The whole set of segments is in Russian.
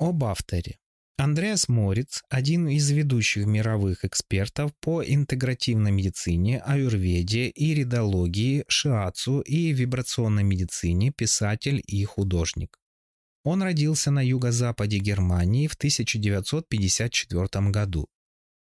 Об авторе. Андреас Мориц, один из ведущих мировых экспертов по интегративной медицине, аюрведе и редологии, шиацу и вибрационной медицине, писатель и художник. Он родился на юго-западе Германии в 1954 году.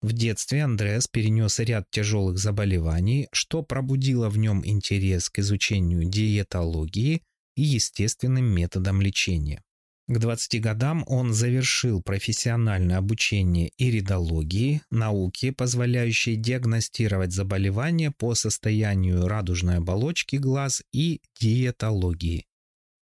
В детстве Андреас перенес ряд тяжелых заболеваний, что пробудило в нем интерес к изучению диетологии и естественным методам лечения. К 20 годам он завершил профессиональное обучение иридологии, науки, позволяющей диагностировать заболевания по состоянию радужной оболочки глаз и диетологии.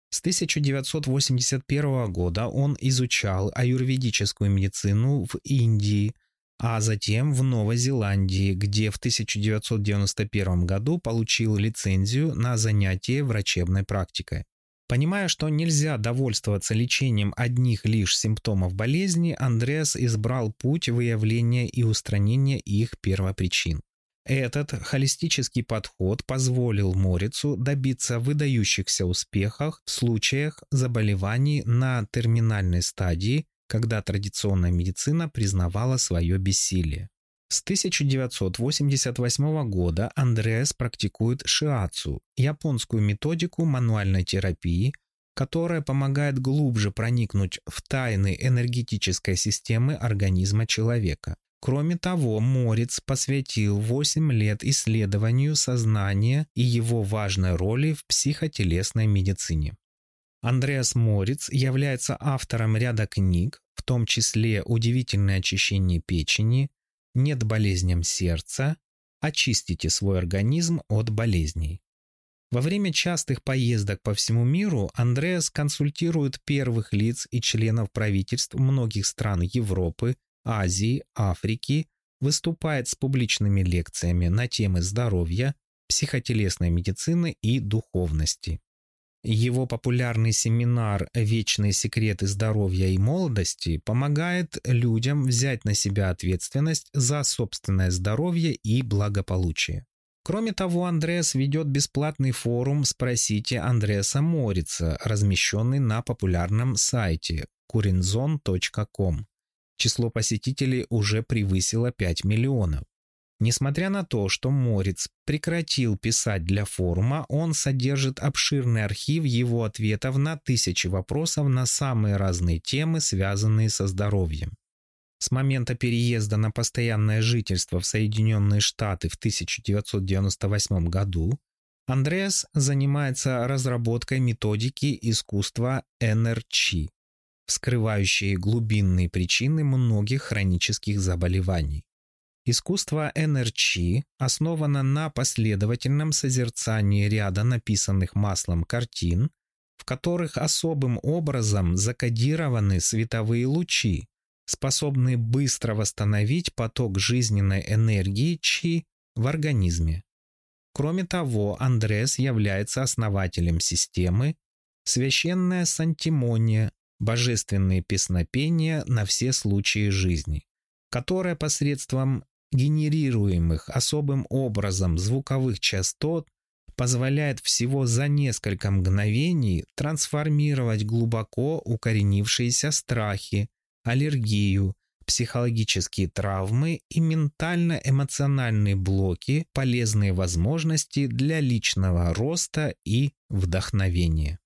С 1981 года он изучал аюрведическую медицину в Индии, а затем в Новой Зеландии, где в 1991 году получил лицензию на занятие врачебной практикой. Понимая, что нельзя довольствоваться лечением одних лишь симптомов болезни, Андреас избрал путь выявления и устранения их первопричин. Этот холистический подход позволил Морицу добиться выдающихся успехов в случаях заболеваний на терминальной стадии, когда традиционная медицина признавала свое бессилие. С 1988 года Андреас практикует шиацу, японскую методику мануальной терапии, которая помогает глубже проникнуть в тайны энергетической системы организма человека. Кроме того, Морец посвятил 8 лет исследованию сознания и его важной роли в психотелесной медицине. Андреас Морец является автором ряда книг, в том числе «Удивительное очищение печени», нет болезням сердца, очистите свой организм от болезней. Во время частых поездок по всему миру Андреас консультирует первых лиц и членов правительств многих стран Европы, Азии, Африки, выступает с публичными лекциями на темы здоровья, психотелесной медицины и духовности его популярный семинар «Вечные секреты здоровья и молодости» помогает людям взять на себя ответственность за собственное здоровье и благополучие. Кроме того, Андреас ведет бесплатный форум «Спросите Андреаса Морица», размещенный на популярном сайте kurinzon.com. Число посетителей уже превысило 5 миллионов. Несмотря на то, что Морец прекратил писать для форума, он содержит обширный архив его ответов на тысячи вопросов на самые разные темы, связанные со здоровьем. С момента переезда на постоянное жительство в Соединенные Штаты в 1998 году Андреас занимается разработкой методики искусства НРЧ, вскрывающей глубинные причины многих хронических заболеваний. Искусство NRC основано на последовательном созерцании ряда написанных маслом картин, в которых особым образом закодированы световые лучи, способные быстро восстановить поток жизненной энергии Чи в организме. Кроме того, Андрес является основателем системы «Священная сантимония. Божественные песнопения на все случаи жизни», которая посредством генерируемых особым образом звуковых частот позволяет всего за несколько мгновений трансформировать глубоко укоренившиеся страхи, аллергию, психологические травмы и ментально-эмоциональные блоки, полезные возможности для личного роста и вдохновения.